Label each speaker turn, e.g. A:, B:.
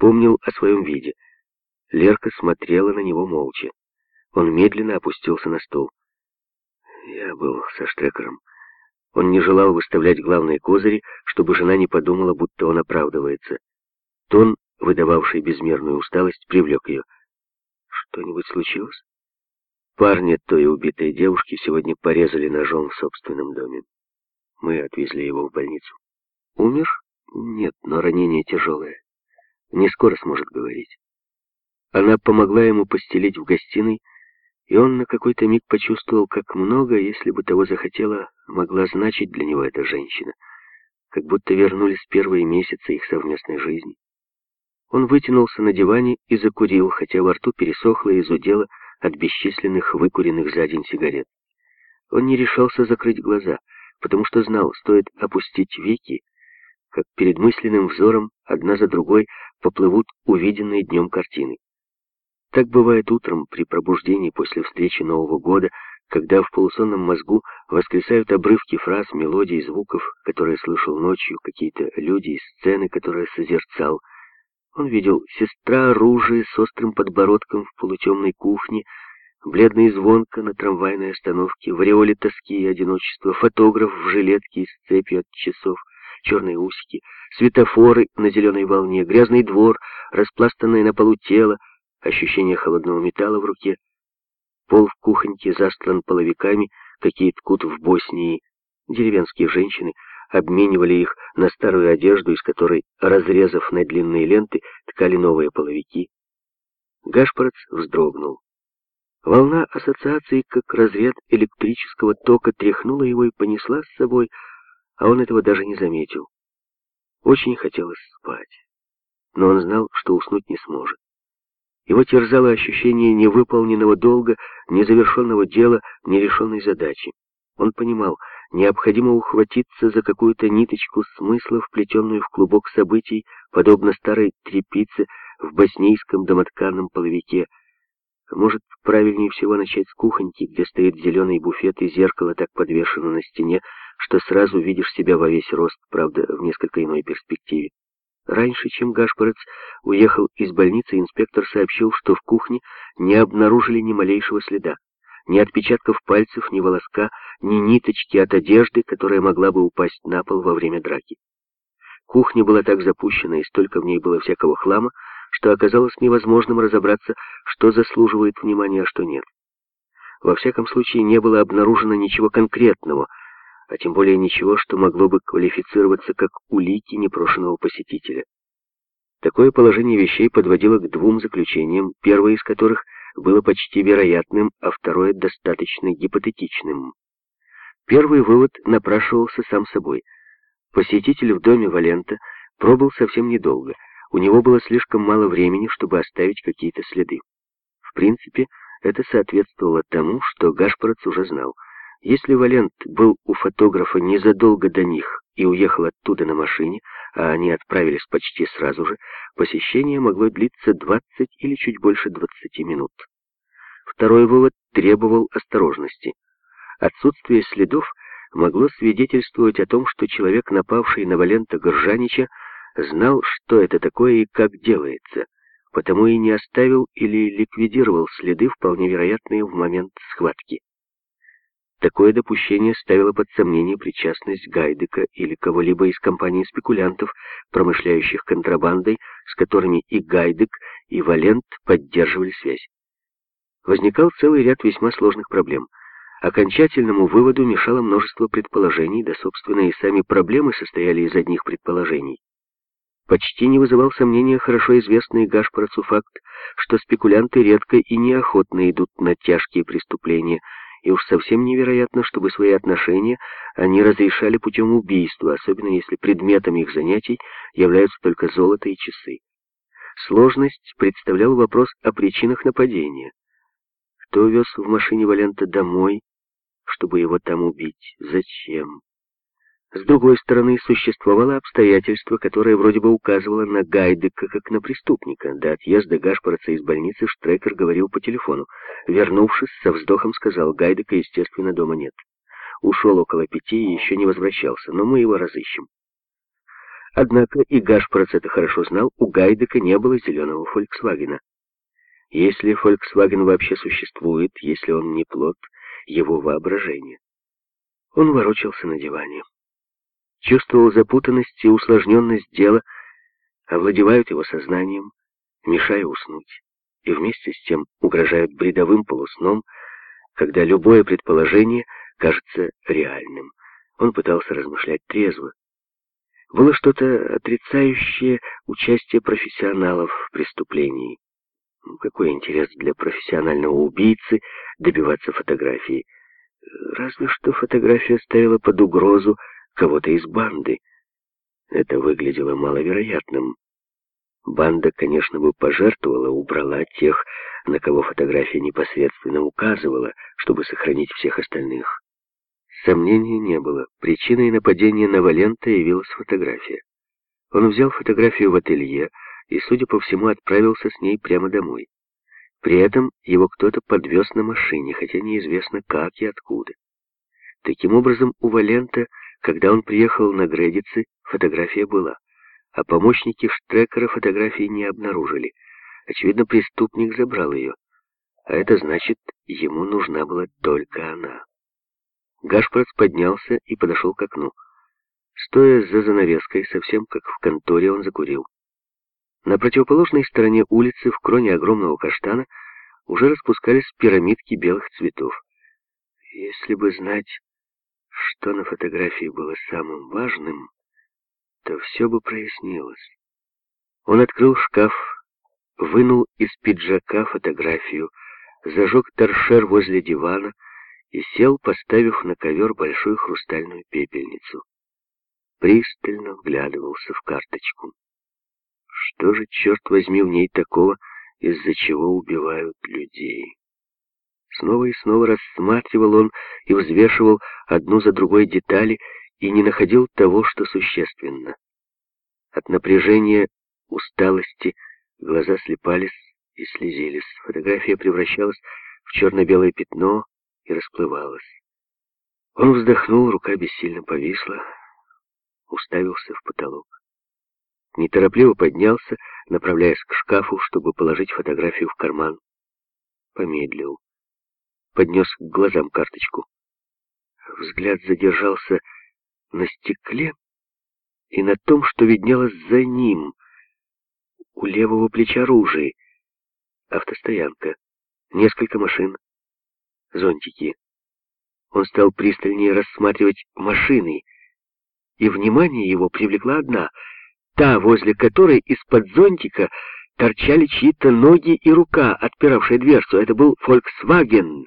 A: вспомнил о своем виде. Лерка смотрела на него молча. Он медленно опустился на стол. Я был со Штрекером. Он не желал выставлять главные козыри, чтобы жена не подумала, будто он оправдывается. Тон, выдававший безмерную усталость, привлек ее. Что-нибудь случилось? Парня той убитой девушки сегодня порезали ножом в собственном доме. Мы отвезли его в больницу. Умер? Нет, но ранение тяжелое. Не скоро сможет говорить. Она помогла ему постелить в гостиной, и он на какой-то миг почувствовал, как много, если бы того захотела, могла значить для него эта женщина. Как будто вернулись первые месяцы их совместной жизни. Он вытянулся на диване и закурил, хотя во рту пересохло и зудело от бесчисленных выкуренных за день сигарет. Он не решался закрыть глаза, потому что знал, стоит опустить веки, как перед мысленным взором одна за другой поплывут увиденные днем картины. Так бывает утром при пробуждении после встречи Нового года, когда в полусонном мозгу воскресают обрывки фраз, мелодий, звуков, которые слышал ночью, какие-то люди и сцены, которые созерцал. Он видел сестра оружия с острым подбородком в полутемной кухне, бледный звонко на трамвайной остановке, в ореоле тоски и одиночества, фотограф в жилетке и с цепью от часов, черные усики, светофоры на зеленой волне, грязный двор, распластанное на полу тело, ощущение холодного металла в руке. Пол в кухоньке застлан половиками, какие ткут в Боснии. Деревенские женщины обменивали их на старую одежду, из которой, разрезав на длинные ленты, ткали новые половики. Гашпорец вздрогнул. Волна ассоциаций, как разряд электрического тока, тряхнула его и понесла с собой, а он этого даже не заметил. Очень хотелось спать, но он знал, что уснуть не сможет. Его терзало ощущение невыполненного долга, незавершенного дела, нерешенной задачи. Он понимал, необходимо ухватиться за какую-то ниточку смысла, вплетенную в клубок событий, подобно старой трепице в боснийском домотканном половике. Может, правильнее всего начать с кухоньки, где стоит зеленый буфет и зеркало так подвешено на стене, что сразу видишь себя во весь рост, правда, в несколько иной перспективе. Раньше, чем Гашпорец уехал из больницы, инспектор сообщил, что в кухне не обнаружили ни малейшего следа. Ни отпечатков пальцев, ни волоска, ни ниточки от одежды, которая могла бы упасть на пол во время драки. Кухня была так запущена, и столько в ней было всякого хлама, что оказалось невозможным разобраться, что заслуживает внимания, а что нет. Во всяком случае, не было обнаружено ничего конкретного, а тем более ничего, что могло бы квалифицироваться как улики непрошенного посетителя. Такое положение вещей подводило к двум заключениям, первое из которых было почти вероятным, а второе достаточно гипотетичным. Первый вывод напрашивался сам собой. Посетитель в доме Валента пробыл совсем недолго. У него было слишком мало времени, чтобы оставить какие-то следы. В принципе, это соответствовало тому, что Гашпорец уже знал — если Валент был у фотографа незадолго до них и уехал оттуда на машине, а они отправились почти сразу же, посещение могло длиться 20 или чуть больше 20 минут. Второй вывод требовал осторожности. Отсутствие следов могло свидетельствовать о том, что человек, напавший на Валента Горжанича, знал, что это такое и как делается, потому и не оставил или ликвидировал следы, вполне вероятные в момент схватки. Такое допущение ставило под сомнение причастность Гайдека или кого-либо из компании спекулянтов, промышляющих контрабандой, с которыми и Гайдек, и Валент поддерживали связь. Возникал целый ряд весьма сложных проблем. Окончательному выводу мешало множество предположений, да, собственно, и сами проблемы состояли из одних предположений. Почти не вызывал сомнения хорошо известный Гашпарацу факт, что спекулянты редко и неохотно идут на тяжкие преступления – и уж совсем невероятно, чтобы свои отношения они разрешали путем убийства, особенно если предметом их занятий являются только золото и часы. Сложность представлял вопрос о причинах нападения. Кто вез в машине Валента домой, чтобы его там убить? Зачем? С другой стороны, существовало обстоятельство, которое вроде бы указывало на Гайдека как на преступника. До отъезда Гашпорца из больницы Штрекер говорил по телефону. Вернувшись, со вздохом сказал, Гайдека, естественно, дома нет. Ушел около пяти и еще не возвращался, но мы его разыщем. Однако, и Гашпорец это хорошо знал, у Гайдека не было зеленого «Фольксвагена». Если «Фольксваген» вообще существует, если он не плод его воображения. Он ворочался на диване. Чувствовал запутанность и усложненность дела, овладевают его сознанием, мешая уснуть, и вместе с тем угрожают бредовым полусном, когда любое предположение кажется реальным. Он пытался размышлять трезво. Было что-то отрицающее участие профессионалов в преступлении. Ну, какой интерес для профессионального убийцы добиваться фотографии? Разве что фотография ставила под угрозу кого-то из банды. Это выглядело маловероятным. Банда, конечно, бы пожертвовала, убрала тех, на кого фотография непосредственно указывала, чтобы сохранить всех остальных. Сомнений не было. Причиной нападения на Валента явилась фотография. Он взял фотографию в ателье и, судя по всему, отправился с ней прямо домой. При этом его кто-то подвез на машине, хотя неизвестно как и откуда. Таким образом, у Валента, когда он приехал на Гредицы, фотография была а помощники Штрекера фотографии не обнаружили. Очевидно, преступник забрал ее. А это значит, ему нужна была только она. Гашпорт поднялся и подошел к окну. Стоя за занавеской, совсем как в конторе, он закурил. На противоположной стороне улицы, в кроне огромного каштана, уже распускались пирамидки белых цветов. Если бы знать, что на фотографии было самым важным, то все бы прояснилось. Он открыл шкаф, вынул из пиджака фотографию, зажег торшер возле дивана и сел, поставив на ковер большую хрустальную пепельницу. Пристально вглядывался в карточку. Что же, черт возьми, в ней такого, из-за чего убивают людей? Снова и снова рассматривал он и взвешивал одну за другой детали, и не находил того, что существенно. От напряжения, усталости глаза слепались и слезились. Фотография превращалась в черно-белое пятно и расплывалась. Он вздохнул, рука бессильно повисла, уставился в потолок. Неторопливо поднялся, направляясь к шкафу, чтобы положить фотографию в карман. Помедлил. Поднес к глазам карточку. Взгляд задержался на стекле и на том, что виднелось за ним, у левого плеча ружей. Автостоянка, несколько машин, зонтики. Он стал пристальнее рассматривать машины, и внимание его привлекла одна, та, возле которой из-под зонтика торчали чьи-то ноги и рука, отпиравшая дверцу. Это был Volkswagen.